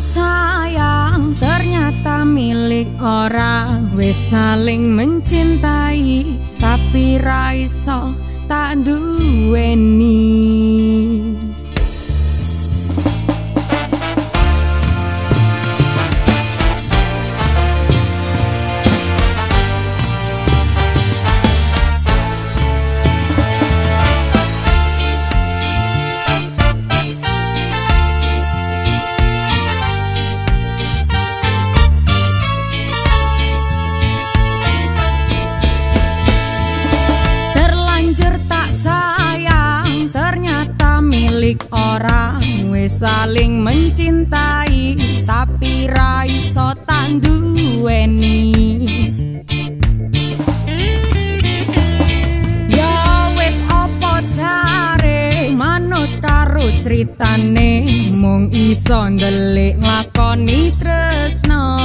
sayang ternyata milik orang wis saling mencintai tapi raiso tak duweni milik orang wis saling mencintai tapi ra iso tanduweni ya wis apa jare manut karo critane mung iso ndelik nglakoni tresno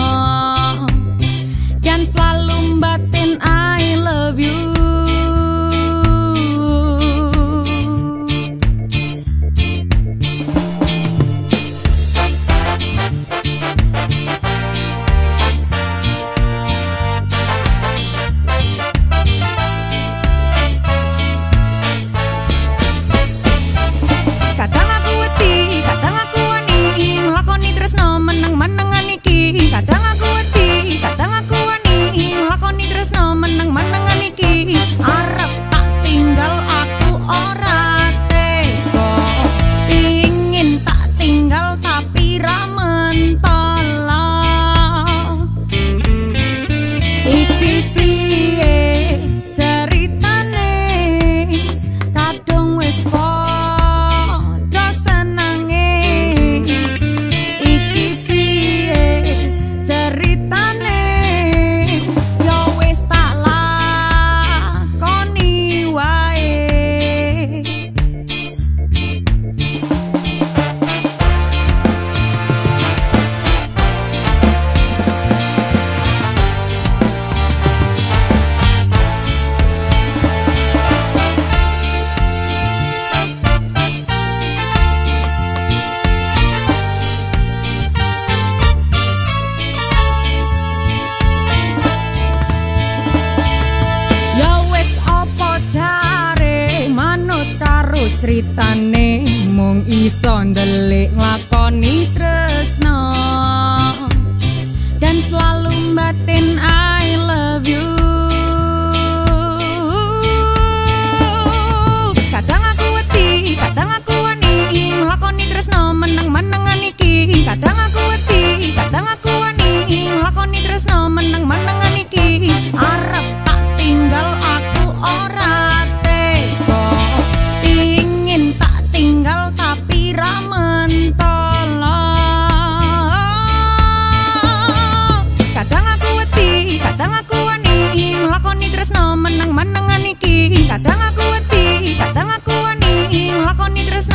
critane mung iso ndelik nglakoni. tresno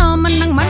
នមិននឹងមិន